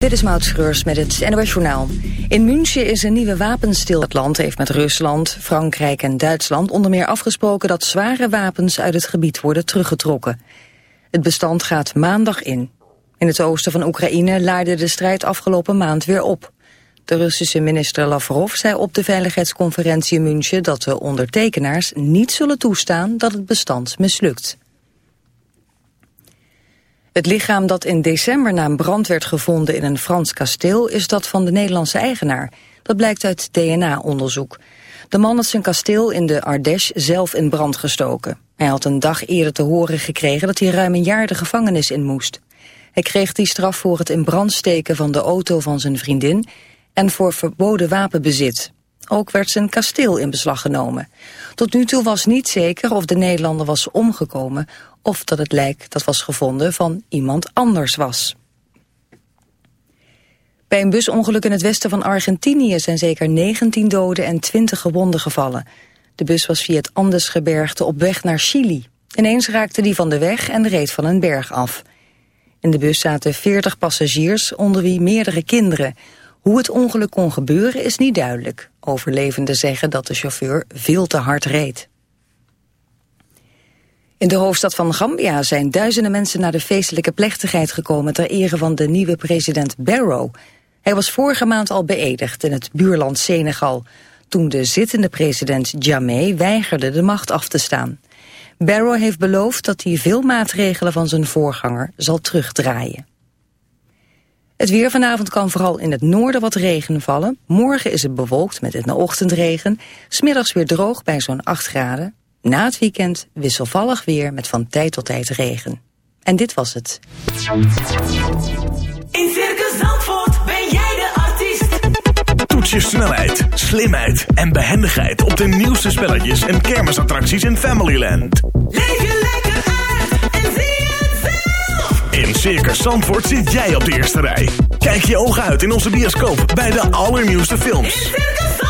Dit is Maud Schreurs met het NOS Journaal. In München is een nieuwe wapenstil. Het land heeft met Rusland, Frankrijk en Duitsland onder meer afgesproken dat zware wapens uit het gebied worden teruggetrokken. Het bestand gaat maandag in. In het oosten van Oekraïne laaide de strijd afgelopen maand weer op. De Russische minister Lavrov zei op de veiligheidsconferentie in München dat de ondertekenaars niet zullen toestaan dat het bestand mislukt. Het lichaam dat in december na een brand werd gevonden in een Frans kasteel is dat van de Nederlandse eigenaar. Dat blijkt uit DNA-onderzoek. De man had zijn kasteel in de Ardèche zelf in brand gestoken. Hij had een dag eerder te horen gekregen dat hij ruim een jaar de gevangenis in moest. Hij kreeg die straf voor het in brand steken van de auto van zijn vriendin en voor verboden wapenbezit. Ook werd zijn kasteel in beslag genomen. Tot nu toe was niet zeker of de Nederlander was omgekomen... of dat het lijk dat was gevonden van iemand anders was. Bij een busongeluk in het westen van Argentinië... zijn zeker 19 doden en 20 gewonden gevallen. De bus was via het Andesgebergte op weg naar Chili. Ineens raakte die van de weg en reed van een berg af. In de bus zaten 40 passagiers, onder wie meerdere kinderen... Hoe het ongeluk kon gebeuren is niet duidelijk. Overlevenden zeggen dat de chauffeur veel te hard reed. In de hoofdstad van Gambia zijn duizenden mensen naar de feestelijke plechtigheid gekomen ter ere van de nieuwe president Barrow. Hij was vorige maand al beëdigd in het buurland Senegal, toen de zittende president Jammeh weigerde de macht af te staan. Barrow heeft beloofd dat hij veel maatregelen van zijn voorganger zal terugdraaien. Het weer vanavond kan vooral in het noorden wat regen vallen. Morgen is het bewolkt met in de ochtendregen. Smiddags weer droog bij zo'n 8 graden. Na het weekend wisselvallig weer met van tijd tot tijd regen. En dit was het. In Circus Zandvoort ben jij de artiest. Toets je snelheid, slimheid en behendigheid op de nieuwste spelletjes en kermisattracties in Familyland. Leef je lekker uit en zie het zelf. In Circus Zandvoort zit jij op de eerste rij. Kijk je ogen uit in onze bioscoop bij de allernieuwste In films. Circus Zandvoort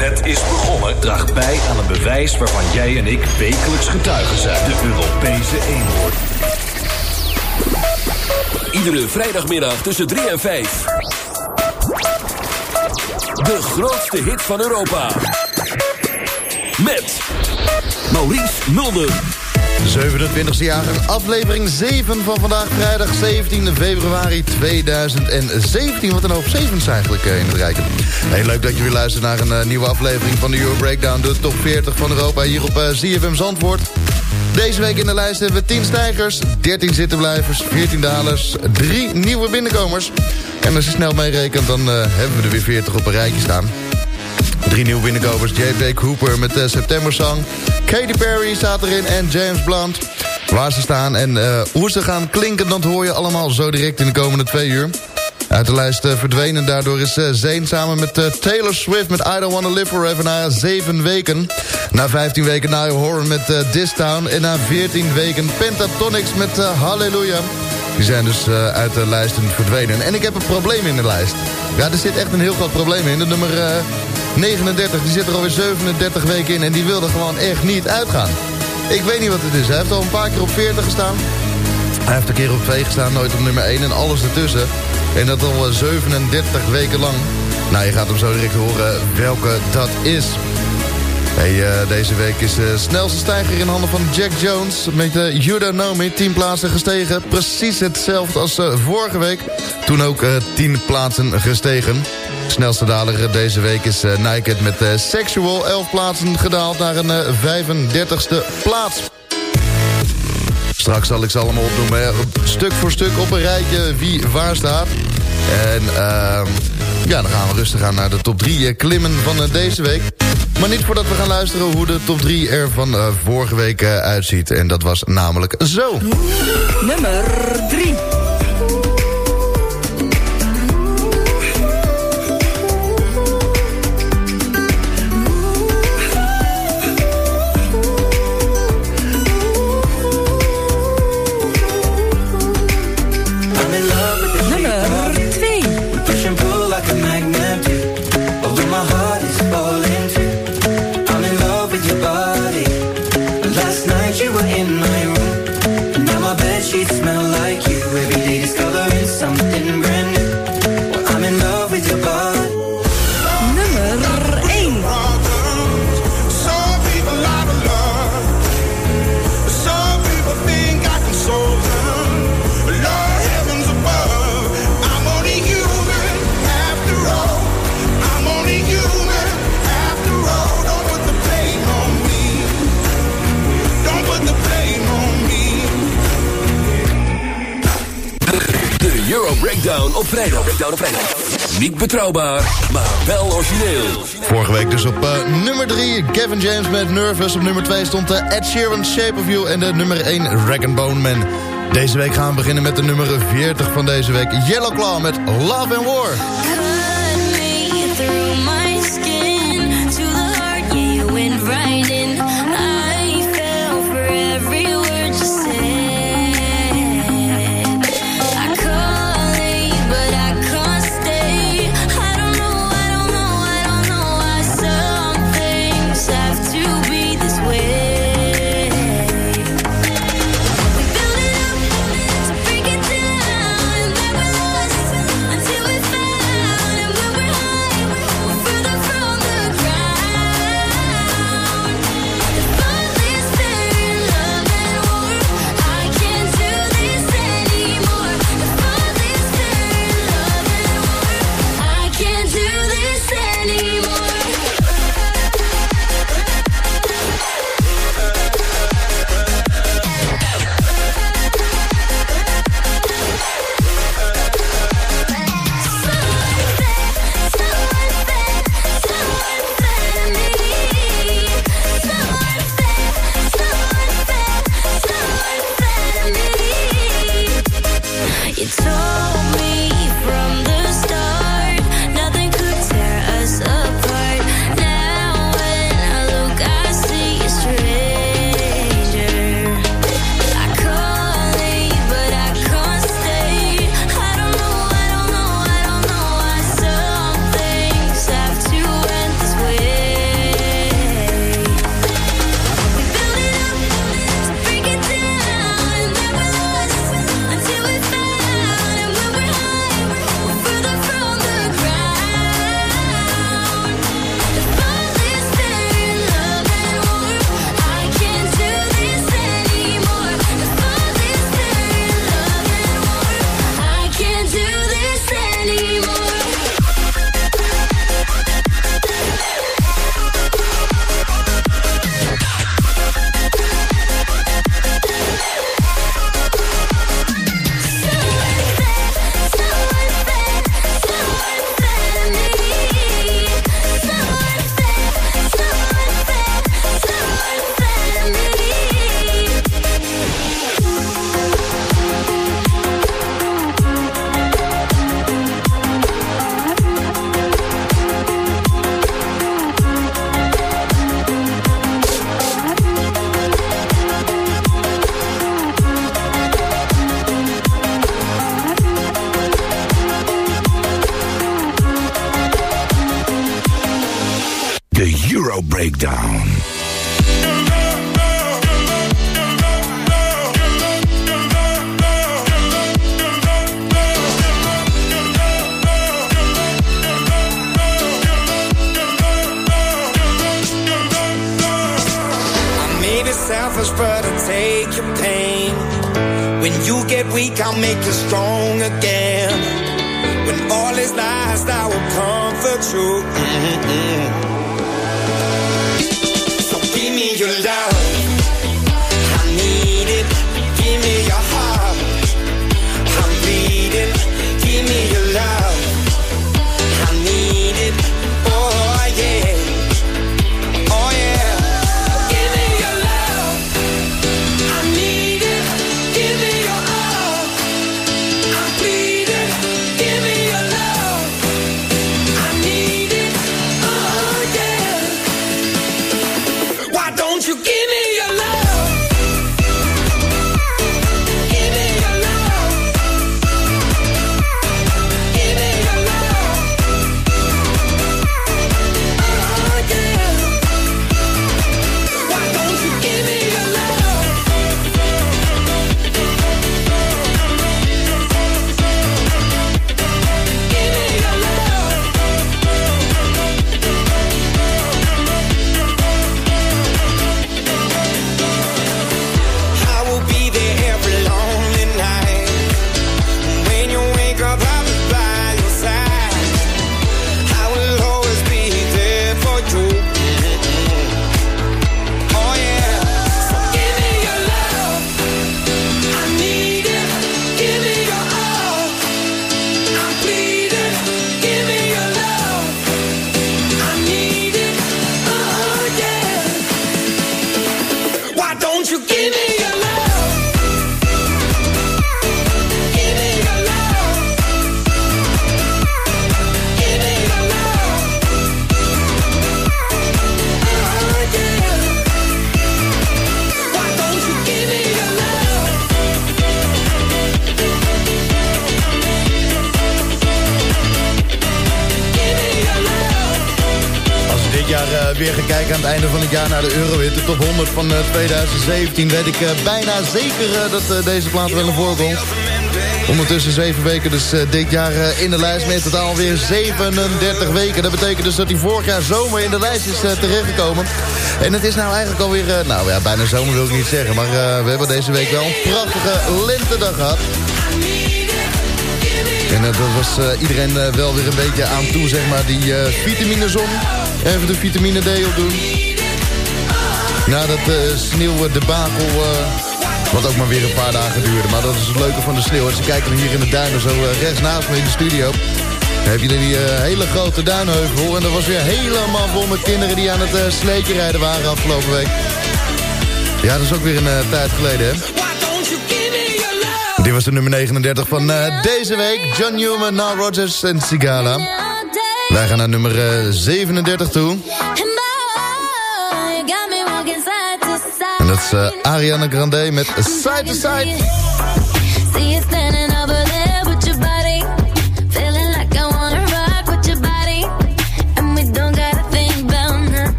net is begonnen, draagt bij aan een bewijs waarvan jij en ik wekelijks getuigen zijn. De Europese eenhoorn. Iedere vrijdagmiddag tussen 3 en 5. De grootste hit van Europa. Met Maurice Mulder. 27e jaargang, aflevering 7 van vandaag, vrijdag 17 februari 2017. Wat een hoop 7's eigenlijk eh, in het rijken. Heel leuk dat je weer luistert naar een eh, nieuwe aflevering van de Euro Breakdown, de top 40 van Europa, hier op uh, ZFM Zandvoort. Deze week in de lijst hebben we 10 stijgers, 13 zittenblijvers, 14 dalers, 3 nieuwe binnenkomers. En als je snel meerekent, dan hebben we er weer 40 op een rijtje staan. Drie nieuwe binnenkomers, J.J. Cooper met de September Song. Katy Perry staat erin en James Blunt. Waar ze staan en uh, hoe ze gaan klinken, dat hoor je allemaal zo direct in de komende twee uur. Uit de lijst uh, verdwenen, daardoor is uh, Zane samen met Taylor Swift met I Don't Wanna Live Forever na 7 weken. Na 15 weken Niall Horan met This Town en na 14 weken Pentatonix met Hallelujah. Die zijn dus uit de lijsten verdwenen. En ik heb een probleem in de lijst. Ja, er zit echt een heel groot probleem in. De nummer 39, die zit er alweer 37 weken in en die wil er gewoon echt niet uitgaan. Ik weet niet wat het is. Hij heeft al een paar keer op 40 gestaan. Hij heeft een keer op 2 gestaan, nooit op nummer 1 en alles ertussen. En dat al 37 weken lang. Nou, je gaat hem zo direct horen welke dat is. Hey, uh, deze week is de snelste stijger in handen van Jack Jones. Met de uh, You Don't Know Me, 10 plaatsen gestegen. Precies hetzelfde als vorige week. Toen ook 10 plaatsen gestegen. Snelste daler deze week is uh, Naked met uh, Sexual. 11 plaatsen gedaald naar een uh, 35ste plaats. Straks zal ik ze allemaal opnoemen. Stuk voor stuk op een rijtje wie waar staat. En uh, ja, dan gaan we rustig aan naar de top 3 klimmen van deze week. Maar niet voordat we gaan luisteren hoe de top 3 er van vorige week uitziet. En dat was namelijk zo. Nummer 3. Betrouwbaar, maar wel origineel. Vorige week dus op uh, nummer 3 Kevin James met Nervous. Op nummer 2 stond de uh, Ed Sheeran Shape of You. En de nummer 1 Rag Bone Man. Deze week gaan we beginnen met de nummer 40 van deze week. Yellow Claw met Love and War. De Eurohit, de top 100 van eh, 2017, weet ik eh, bijna zeker eh, dat eh, deze plaat wel naar voren komt. Ondertussen zeven weken dus eh, dit jaar eh, in de lijst met totaal weer 37 weken. Dat betekent dus dat hij vorig jaar zomer in de lijst is eh, terechtgekomen. En het is nou eigenlijk alweer, eh, nou ja, bijna zomer wil ik niet zeggen, maar eh, we hebben deze week wel een prachtige lentedag gehad. En eh, dat was eh, iedereen eh, wel weer een beetje aan toe, zeg maar, die eh vitamine zon. Even de vitamine D opdoen. Na dat uh, sneeuwdebakel, eh wat ook maar weer een paar dagen duurde. Maar dat is het leuke van de sneeuw. Als je kijkt hier in de duinen, zo eh, rechts naast me in de studio... Dan heb die eh, hele grote duinheuvel. En dat was weer helemaal vol met kinderen die aan het eh, sleetje rijden waren afgelopen week. Ja, dat is ook weer een eh, tijd geleden, hè? Dit was de nummer 39 van eh, deze week. John Newman, Nile Rodgers en Sigala. Wij gaan naar nummer eh, 37 toe. Dat is eh, Ariana Grande met Side to Side.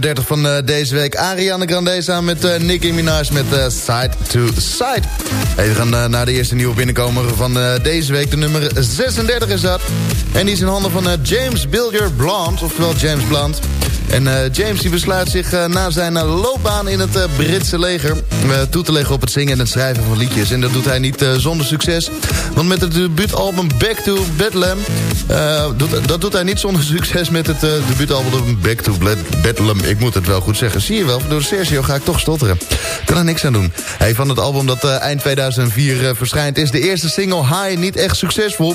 39 van eh, deze week. Ariana Grande samen met eh, Nicki Minaj met eh, Side to Side. Hey, we gaan naar de eerste nieuwe binnenkomer van deze week. De nummer 36 is dat. En die is in handen van James Bilger Blunt, oftewel James Blunt. En eh, James die besluit zich eh, na zijn eh, loopbaan in het Britse leger... toe te leggen op het zingen en het schrijven van liedjes. En dat doet hij niet zonder succes. Want met het debuutalbum Back to eh, doet, dat doet hij niet zonder succes met het debuutalbum Back to Bethlehem. Ik moet het wel goed zeggen. Zie je wel, door Sergio ga ik toch stotteren. Kan er niks aan doen. Hey, van het album dat eind 2004 eh, verschijnt... is de eerste single High niet echt succesvol...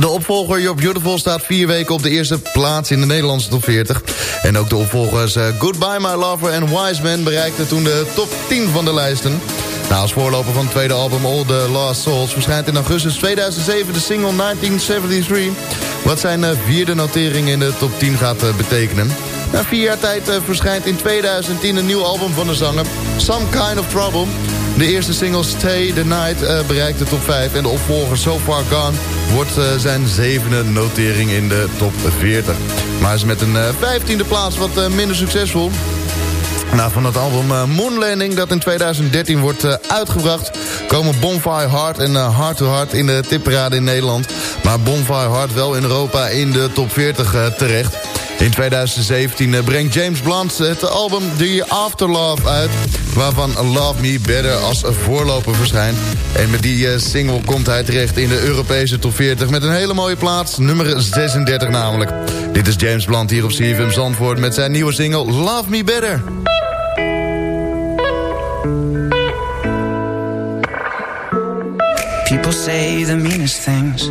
De opvolger You're Beautiful staat vier weken op de eerste plaats in de Nederlandse top 40. En ook de opvolgers eh, Goodbye My Lover en Wise Man bereikten toen de top 10 van de lijsten. Nou, als voorloper van het tweede album All The Lost Souls verschijnt in augustus 2007 de single 1973. Wat zijn eh, vierde notering in de top 10 gaat eh, betekenen. Na vier jaar tijd verschijnt in 2010 een nieuw album van de zanger, Some Kind of Trouble. De eerste single Stay the Night eh, bereikt de top 5 en de opvolger So Far Gone wordt eh, zijn zevende notering in de top 40. Maar is met een eh, vijftiende plaats wat minder succesvol. Nou, van het album eh, Moon Landing dat in 2013 wordt uitgebracht... komen Bonfire Heart en Heart to Heart in de tipparade in Nederland. Maar Bonfire Heart wel in Europa in de top 40 eh, terecht. In 2017 eh, brengt James Blunt het album The Afterlove uit... waarvan Love Me Better als voorloper verschijnt. En met die eh, single komt hij terecht in de Europese top 40... met een hele mooie plaats, nummer 36 namelijk. Dit is James Blunt hier op CFM Zandvoort met zijn nieuwe single Love Me Better. People say the meanest things.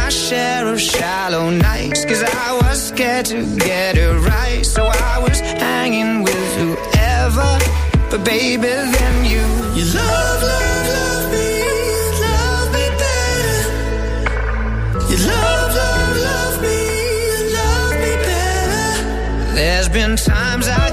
share of shallow nights, cause I was scared to get it right. So I was hanging with whoever, but baby, then you. You love, love, love me, love me better. You love, love, love me, love me better. There's been times I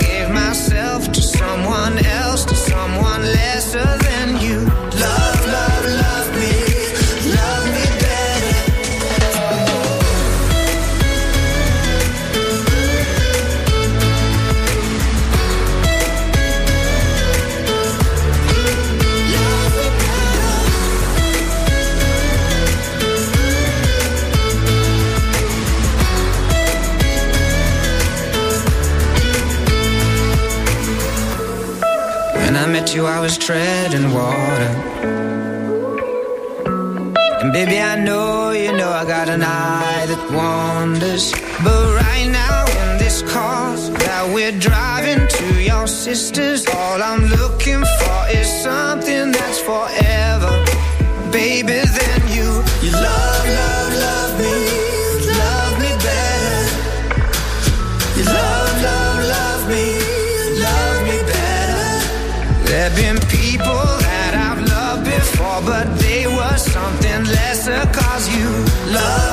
you, I was treading water. And baby, I know you know I got an eye that wanders. But right now, in this car that we're driving to your sisters, all I'm looking for is something that's forever. Baby, then you, you love, love, love me been people that I've loved before, but they were something lesser cause you love.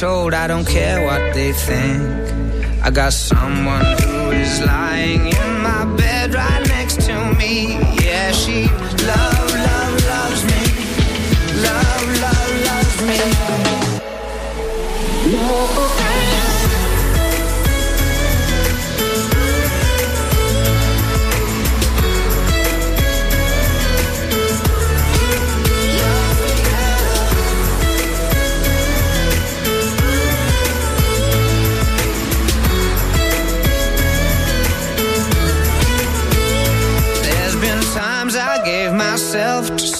told I don't care what they think. I got someone who is lying in my bed right next to me. Yeah, she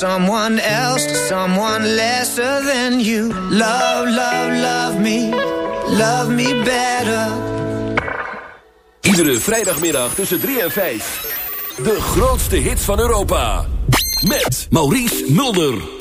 someone else, someone lesser than you. Love, love, love me, love me better. Iedere vrijdagmiddag tussen 3 en 5. De grootste hits van Europa. Met Maurice Mulder.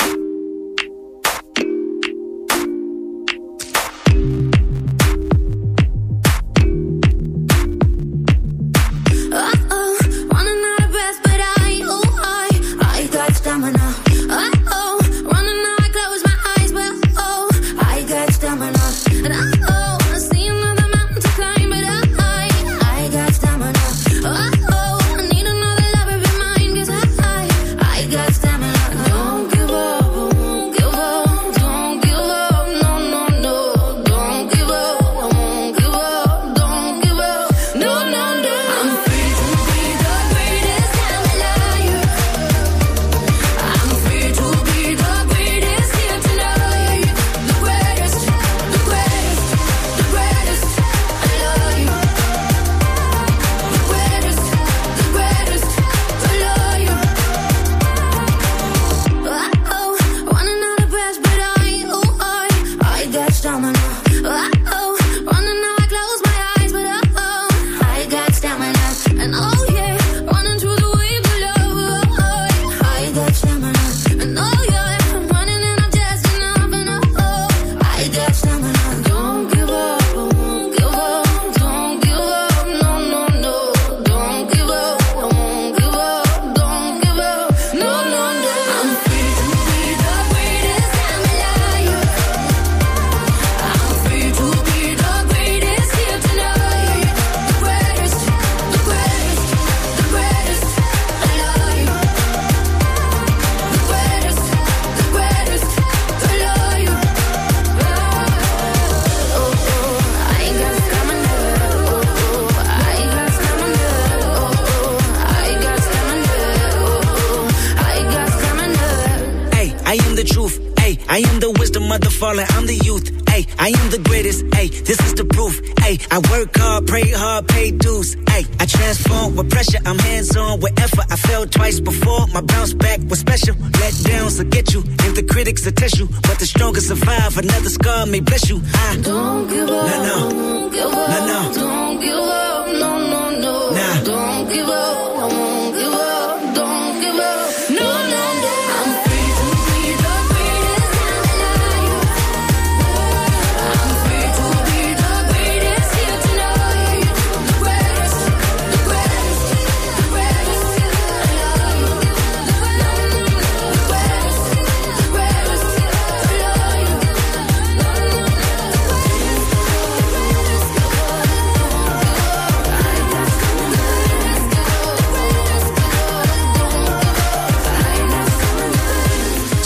Letdowns will get you, and the critics will test you. But the strongest survive, another scar may bless you. I don't give up. No, no. Don't give up. No, no. Don't give up. No, no, no. Nah. Don't give up.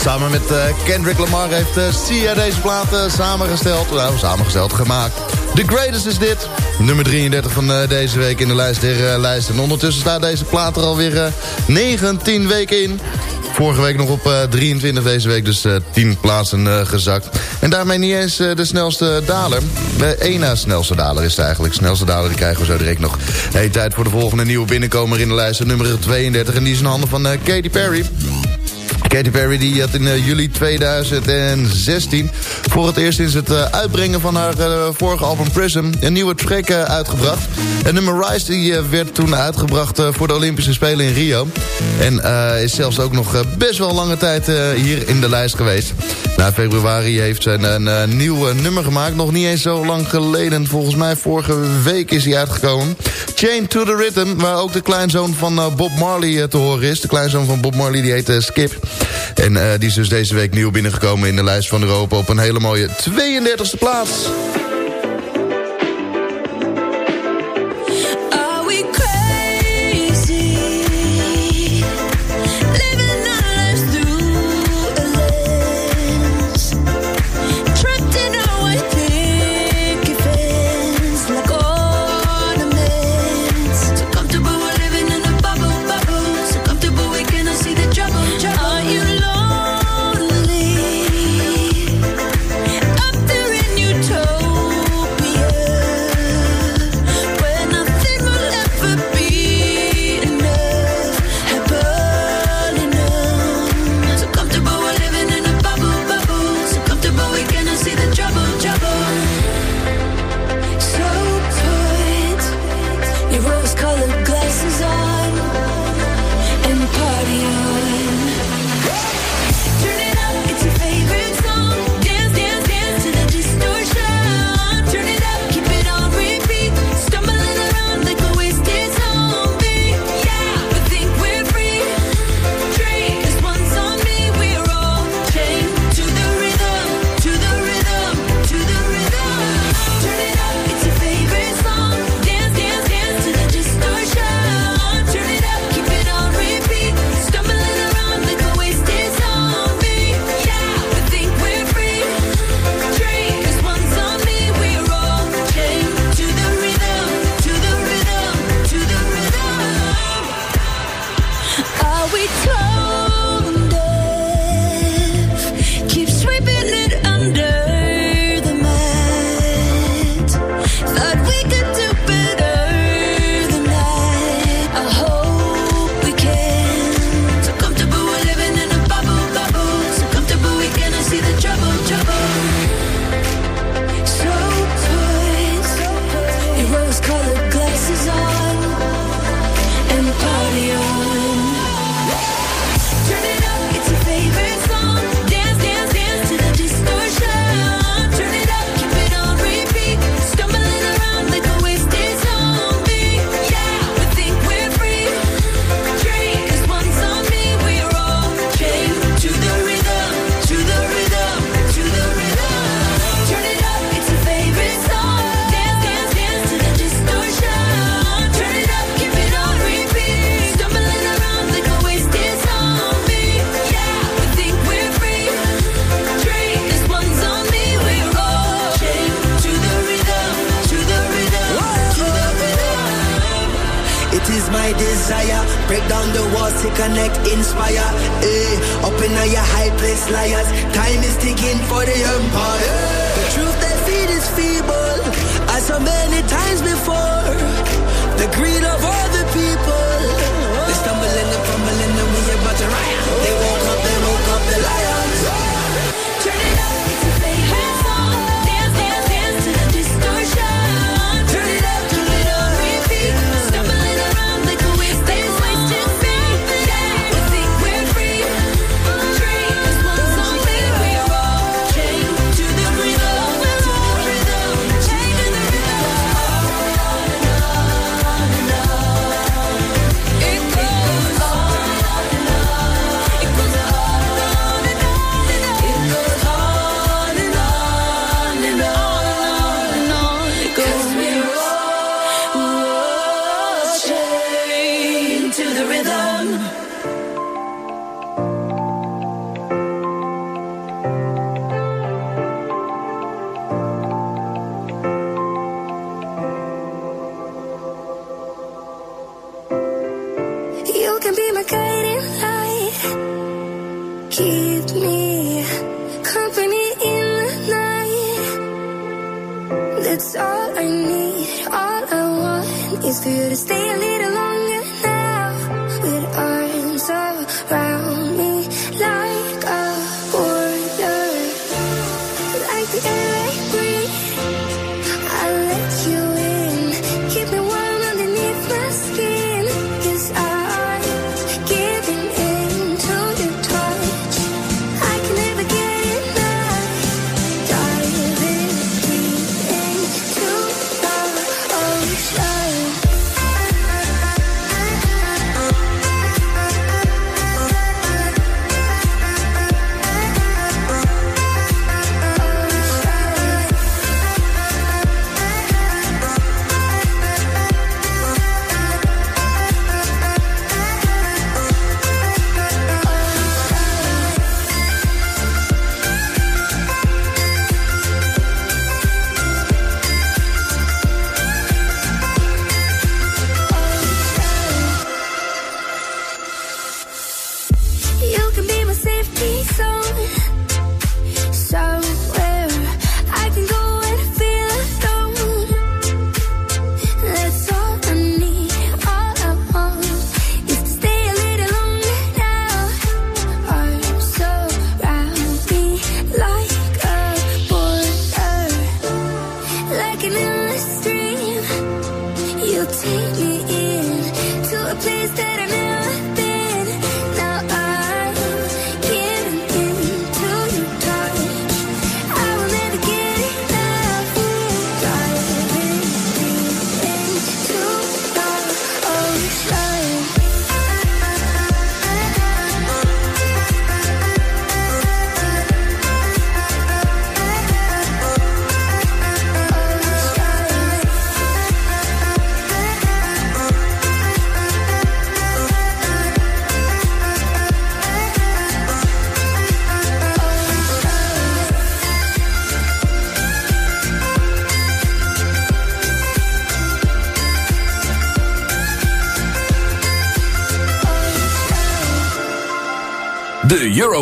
Met eh, Kendrick Lamar heeft uh, Sia deze plaat uh, samengesteld. Nou, samengesteld, gemaakt. The Greatest is dit. Nummer 33 van deze week in de lijst der lijst. En ondertussen staat deze plaat er alweer 19 weken in. Vorige week nog op 23 deze week, dus 10 plaatsen gezakt. En daarmee niet eens de snelste daler. De één na snelste daler is het eigenlijk. Snelste daler die krijgen we zo direct nog. Hey, tijd voor de volgende nieuwe binnenkomer in de lijst. Nummer 32 en die is in handen van Katy Perry. Katy Perry die had in uh, juli 2016 voor het eerst sinds het uh, uitbrengen van haar uh, vorige album Prism een nieuwe track uitgebracht. En nummer Rise die werd toen uitgebracht voor de Olympische Spelen in Rio. En is zelfs ook nog best wel lange tijd hier in de lijst geweest. Na februari heeft ze een, een nieuw nummer gemaakt. Nog niet eens zo lang geleden. Volgens mij vorige week is hij uitgekomen. Chain to the Rhythm, waar ook de kleinzoon van Bob Marley te horen is. De kleinzoon van Bob Marley die heet Skip. En die is dus deze week nieuw binnengekomen in de lijst van Europa... op een hele mooie 32e plaats.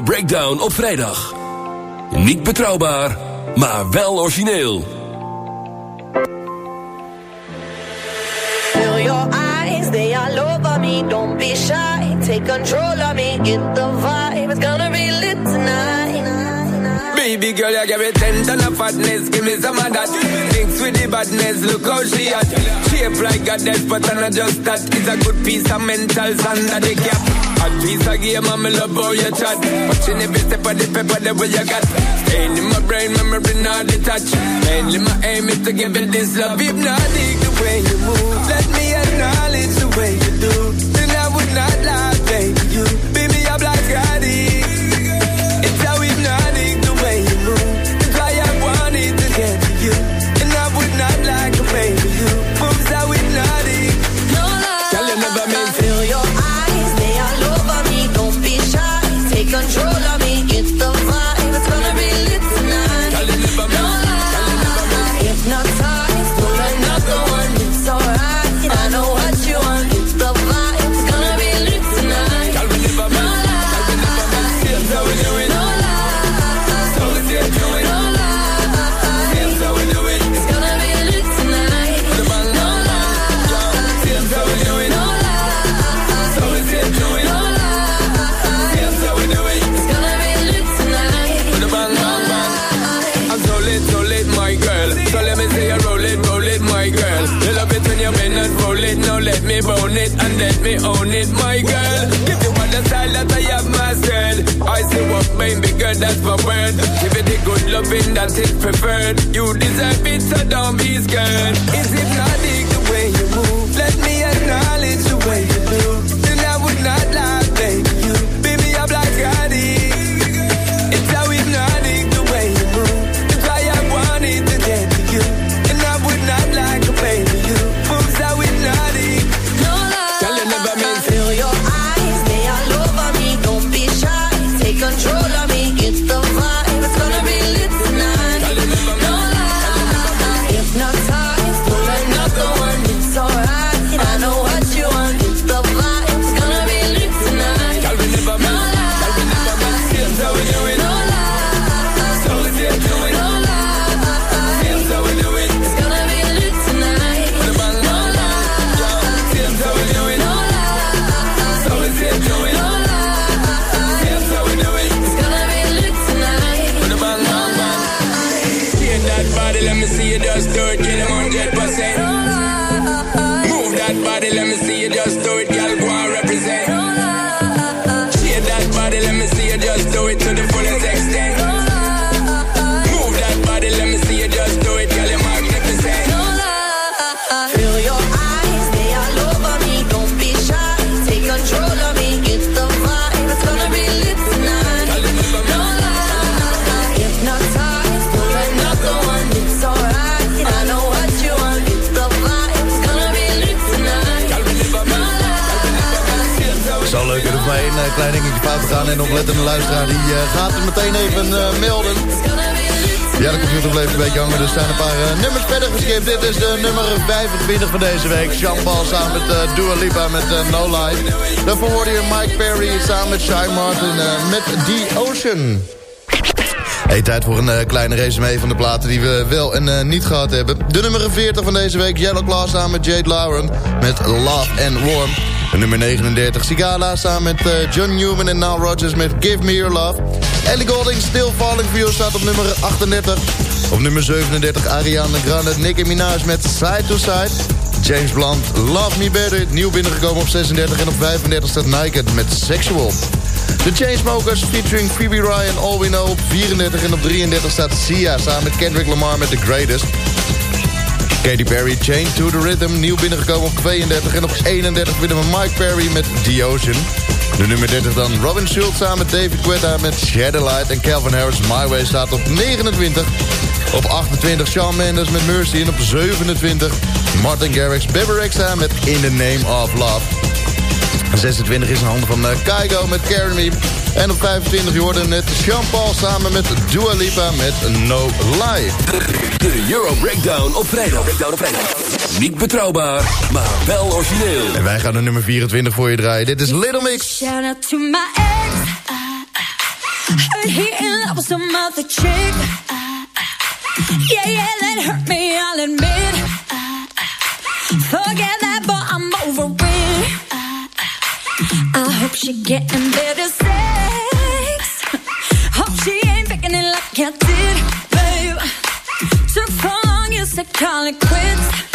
Breakdown op vrijdag. Niet betrouwbaar, maar wel origineel. Feel your eyes, they all over me. Don't be shy, take control of me. Get the vibe, it's gonna be lit tonight. Baby girl, you give me ten ton of fatness, give me some of that. Thinks with the badness, look how she at. Shape like a dead, but I'm not just that. It's a good piece of mental sand that they hot. Piece of game and me love how your chat. Watching every step of the paper, the way you got. Staying in my brain, memory not detached. Mainly my aim is to give it this love. If not, dig the way you move. Let me acknowledge the way you do. Then I would not lie, baby, you te gaan. En oplettende luisteraar die eh, gaat het meteen even eh, melden. Ja, de computer bleef een beetje hangen, dus er zijn een paar eh, nummers verder geskipt. Dit is de nummer 25 van deze week. Jean-Paul samen met eh, Dua Lipa met No Life. Daarvoor hoorde je Mike Perry samen met Shy Martin met The Ocean. Hey, tijd voor een kleine resume van de platen die we wel en niet gehad hebben. De nummer 40 van deze week, Yellow Claw samen met Jade Lauren met Love and Warm. De nummer 39, Sigala samen met eh, John Newman en Nile Rodgers met Give Me Your Love. Ellie Golding, Still Falling For You staat op nummer 38. Op nummer 37, Ariana Grande, Nicki Minaj met Side to Side. James Blunt, Love Me Better, nieuw binnengekomen op 36 en op 35 staat Naked met Sexual. De Chainsmokers featuring Phoebe Ryan, All We Know op 34 en op 33 staat Sia samen met Kendrick Lamar met The Greatest. Katy Perry, Chain to the Rhythm, nieuw binnengekomen op 32 en op 31 vinden we Mike Perry met The Ocean. De nummer 30 dan Robin Schultz samen met David Guetta met Shadow Light en Calvin Harris My Way staat op 29. Op 28 Shawn Mendes met Mercy en op 27 Martin Garrix, Bebe Rexha met In the Name of Love. 26 is in handen van uh, Kaigo met Carry Me. En op 25 je hoorde net Jean-Paul samen met Dua Lipa met No Lie. De Euro Breakdown op vrijdag. Breakdown op vrijdag. Niet betrouwbaar, maar wel origineel. En wij gaan de nummer 24 voor je draaien. Dit is Little Mix. Shout out to my ex. Heard he in love with some other chick. Yeah, yeah, that hurt me, I'll admit. Forget that, but I'm over it. I hope she getting better sex. It like I did, babe. Took so long, you said call it quits.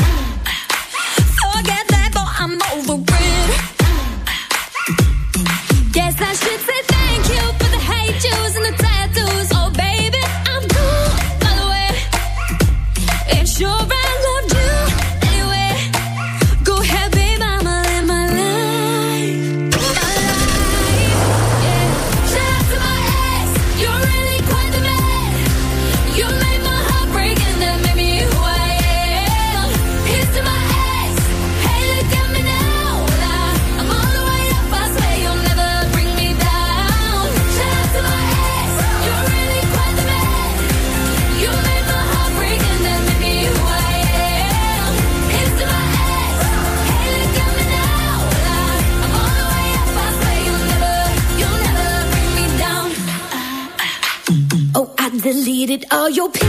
Deleted all your pics.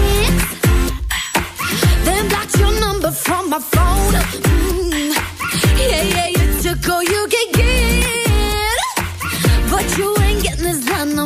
Then blocked your number from my phone. Mm. Yeah, yeah, you took all you could get. But you ain't getting this done no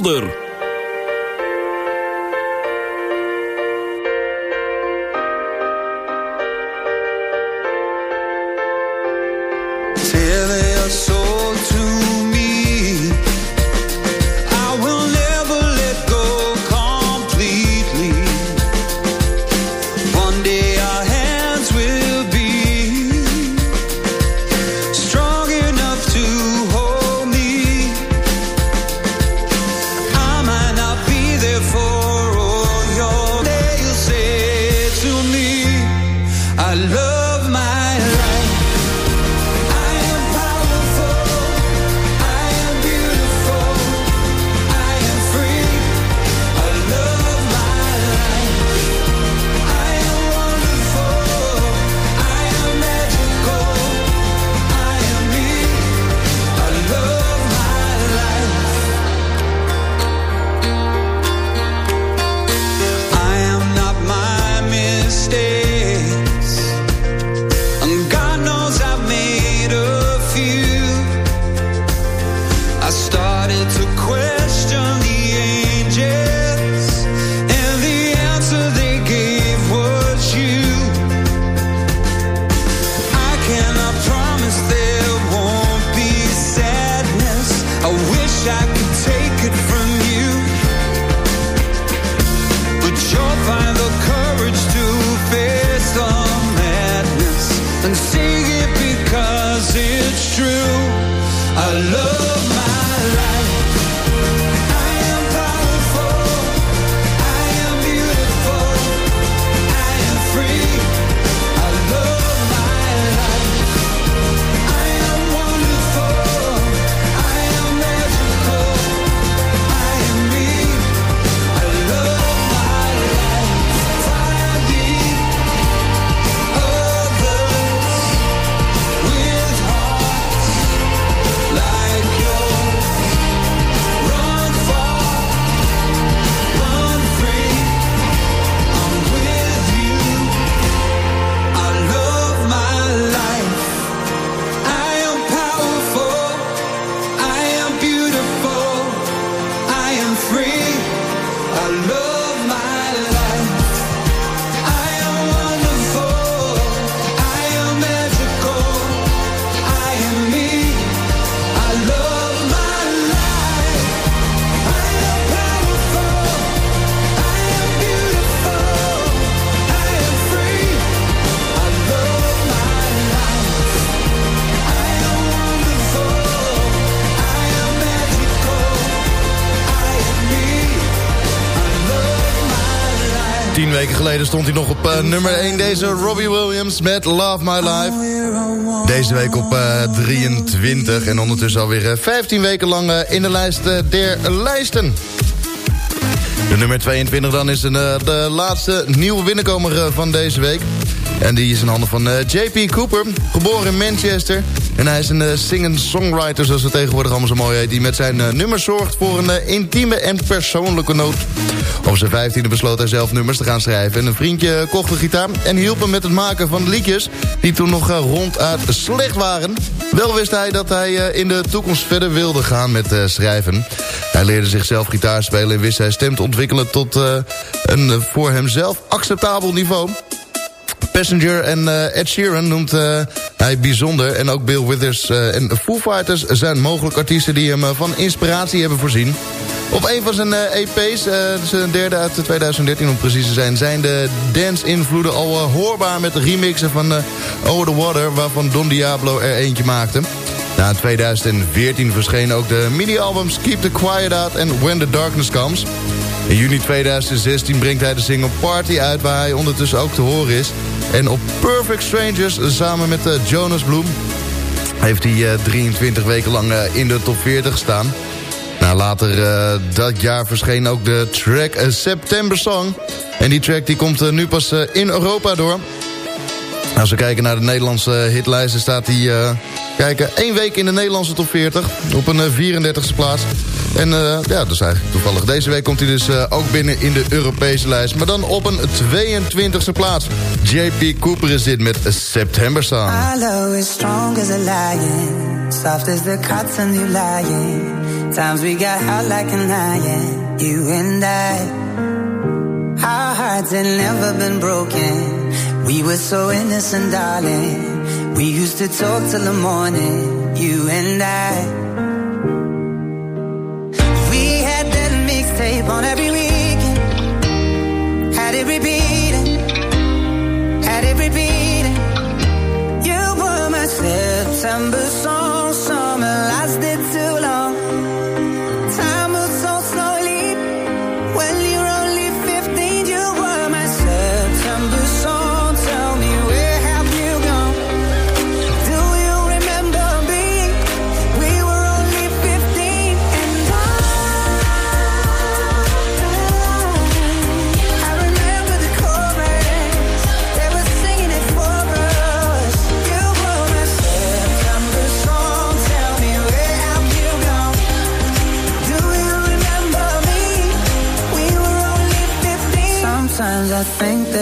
Mulder. Geleden stond hij nog op eh, nummer 1. Deze Robbie Williams met Love My Life. Deze week op eh, 23. En ondertussen alweer eh, 15 weken lang eh, in de lijst eh, der lijsten. De nummer 22 dan is een, eh, de laatste nieuwe binnenkomer eh, van deze week. En die is in handen van eh, JP Cooper, geboren in Manchester. En hij is een uh, singing-songwriter, zoals het tegenwoordig allemaal zo mooi heet... die met zijn uh, nummers zorgt voor een uh, intieme en persoonlijke noot. Op zijn vijftiende besloot hij zelf nummers te gaan schrijven. En een vriendje kocht een gitaar en hielp hem met het maken van liedjes... die toen nog ronduit slecht waren. Wel wist hij dat hij in de toekomst verder wilde gaan met schrijven. Hij leerde zichzelf gitaar spelen en wist zijn stem te ontwikkelen... tot een voor hemzelf acceptabel niveau... Passenger en Ed Sheeran noemt hij bijzonder. En ook Bill Withers uh, en Foo Fighters zijn mogelijk artiesten... die hem van inspiratie hebben voorzien. Op een van zijn EP's, zijn derde uit 2013 om precies te zijn... zijn de dance-invloeden al hoorbaar met remixen van Over the Water... waarvan Don Diablo er eentje maakte. Na in 2014 verschenen ook de mini-albums Keep the Quiet Out en When the Darkness Comes... In juni 2016 brengt hij de single Party uit... waar hij ondertussen ook te horen is. En op Perfect Strangers samen met uh, Jonas Bloem... heeft hij uh, 23 weken lang uh, in de top 40 gestaan. Nou, later dat jaar verscheen ook de track September Song. En die track die komt nu pas in Europa door. Nou, als we kijken naar de Nederlandse hitlijsten staat hij... Uh, kijken, één week in de Nederlandse top 40 op een eh, 34e plaats. En uh, ja, dus eigenlijk toevallig. Deze week komt hij dus ook binnen in de Europese lijst. Maar dan op een 22e plaats. JP Cooper is dit met September Song. Hello is strong as a lion. Soft as the cotton you lying. Times we got hot like a iron. You and I. Our hearts had never been broken. We were so innocent, darling. We used to talk till the morning, you and I. We had that mixtape on every weekend. Had it repeat.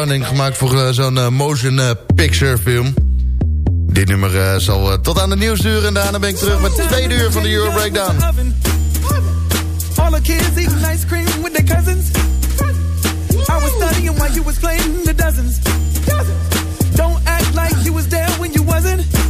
running gemaakt voor eh, zo'n eh, motion eh, picture film. Dit nummer zal tot aan de nieuws duren. en daarna ben ik terug met tweede uur van de Euro Breakdown. All the kids eating ice cream with their cousins. I was studying while you was playing the dozens. Don't act like you was there when you wasn't.